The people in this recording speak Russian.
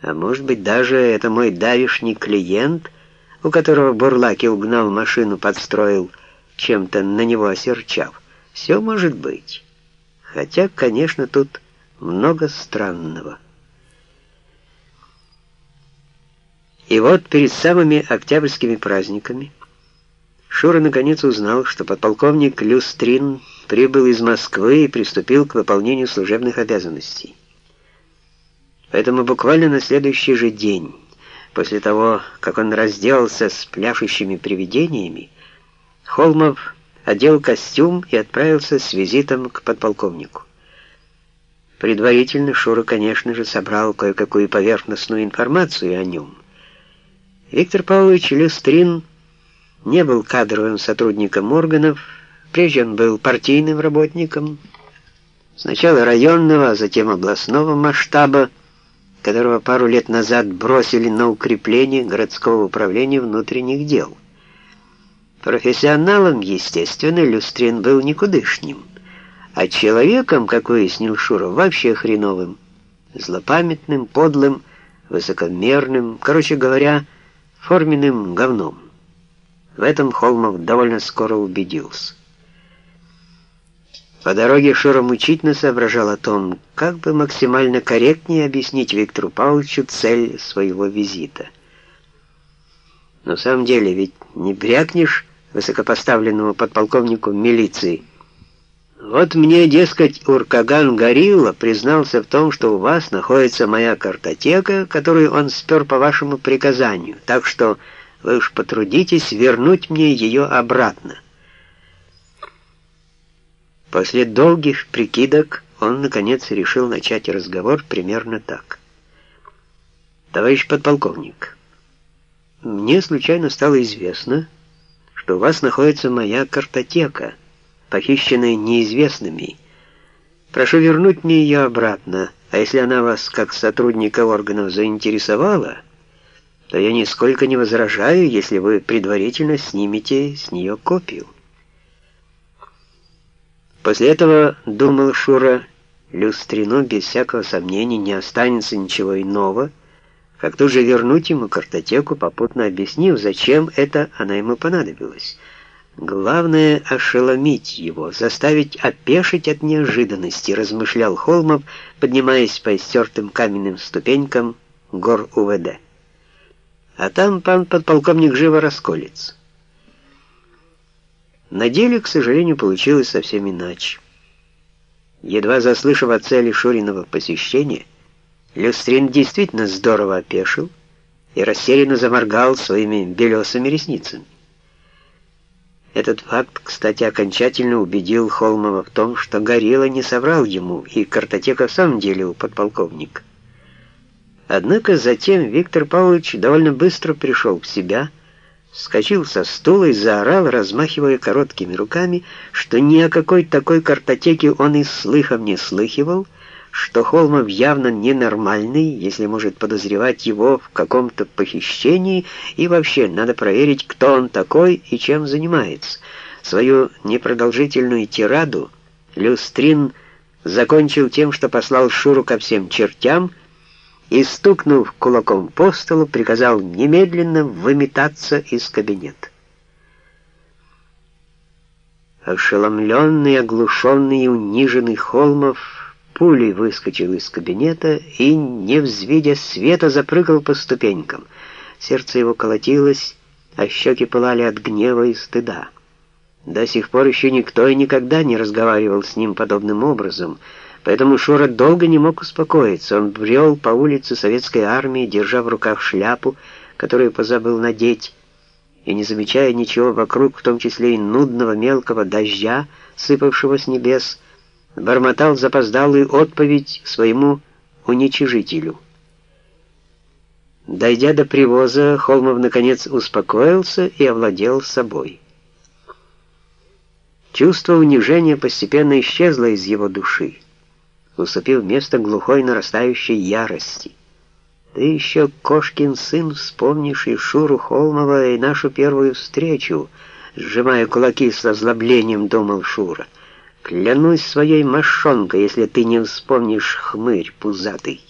А может быть, даже это мой давишний клиент, у которого Бурлаки угнал машину, подстроил, чем-то на него осерчав. Все может быть. Хотя, конечно, тут много странного. И вот перед самыми октябрьскими праздниками Шура наконец узнал, что подполковник Люстрин прибыл из Москвы и приступил к выполнению служебных обязанностей. Поэтому буквально на следующий же день, после того, как он разделался с пляшущими привидениями, Холмов одел костюм и отправился с визитом к подполковнику. Предварительно Шура, конечно же, собрал кое-какую поверхностную информацию о нем. Виктор Павлович Люстрин не был кадровым сотрудником органов, прежде он был партийным работником, сначала районного, а затем областного масштаба, которого пару лет назад бросили на укрепление городского управления внутренних дел. Профессионалом, естественно, Люстрин был никудышним, а человеком, как выяснил Шуров, вообще хреновым, злопамятным, подлым, высокомерным, короче говоря, форменным говном. В этом Холмов довольно скоро убедился. По дороге Шура мучительно соображал о том, как бы максимально корректнее объяснить Виктору Павловичу цель своего визита. Но в самом деле ведь не брякнешь высокопоставленному подполковнику милиции. Вот мне, дескать, Уркаган Горилла признался в том, что у вас находится моя картотека, которую он спер по вашему приказанию, так что вы уж потрудитесь вернуть мне ее обратно. После долгих прикидок он, наконец, решил начать разговор примерно так. «Товарищ подполковник, мне случайно стало известно, что у вас находится моя картотека, похищенная неизвестными. Прошу вернуть мне ее обратно, а если она вас, как сотрудника органов, заинтересовала...» то я нисколько не возражаю, если вы предварительно снимете с нее копию. После этого, думал Шура, Люстрину без всякого сомнения не останется ничего иного, как тут же вернуть ему картотеку, попутно объяснив, зачем это она ему понадобилась. Главное — ошеломить его, заставить опешить от неожиданности, размышлял Холмов, поднимаясь по истертым каменным ступенькам гор УВД а там пан подполковник живо расколется. На деле, к сожалению, получилось совсем иначе. Едва заслышав о цели Шуриного посещения, Люстрин действительно здорово опешил и растерянно заморгал своими белесыми ресницами. Этот факт, кстати, окончательно убедил Холмова в том, что Горилла не соврал ему, и картотека в самом деле у подполковника. Однако затем Виктор Павлович довольно быстро пришел в себя, вскочил со стула и заорал, размахивая короткими руками, что ни о какой такой картотеке он и слыхом не слыхивал, что Холмов явно ненормальный, если может подозревать его в каком-то похищении, и вообще надо проверить, кто он такой и чем занимается. Свою непродолжительную тираду Люстрин закончил тем, что послал Шуру ко всем чертям, и, стукнув кулаком по столу, приказал немедленно выметаться из кабинета. Ошеломленный, оглушенный и униженный Холмов пулей выскочил из кабинета и, не взвидя света, запрыгал по ступенькам. Сердце его колотилось, а щеки пылали от гнева и стыда. До сих пор еще никто и никогда не разговаривал с ним подобным образом — Поэтому Шура долго не мог успокоиться. Он брел по улице советской армии, держа в руках шляпу, которую позабыл надеть, и не замечая ничего вокруг, в том числе и нудного мелкого дождя, сыпавшего с небес, бормотал запоздалую отповедь своему уничижителю. Дойдя до привоза, Холмов наконец успокоился и овладел собой. Чувство унижения постепенно исчезло из его души уступив место глухой нарастающей ярости. Ты еще, кошкин сын, вспомнишь и Шуру Холмова, и нашу первую встречу, сжимая кулаки с озлоблением, думал Шура. Клянусь своей мошонкой, если ты не вспомнишь хмырь пузатый.